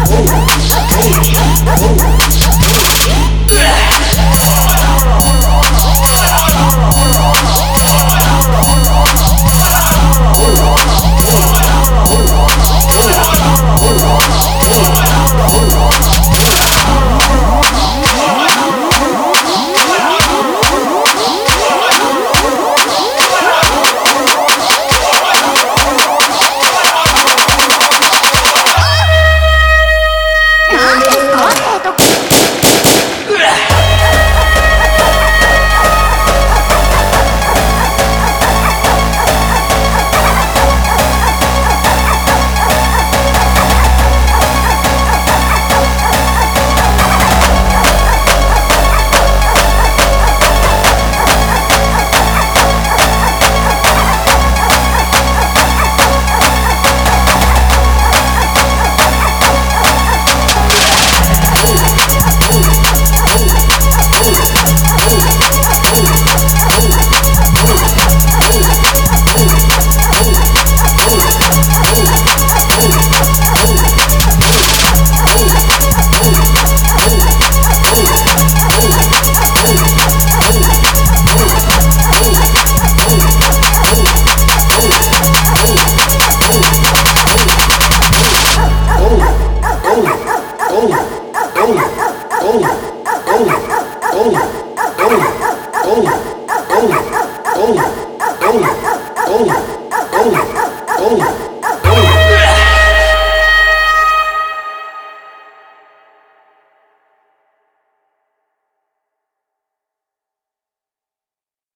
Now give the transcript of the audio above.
Oh, oh, oh, Ou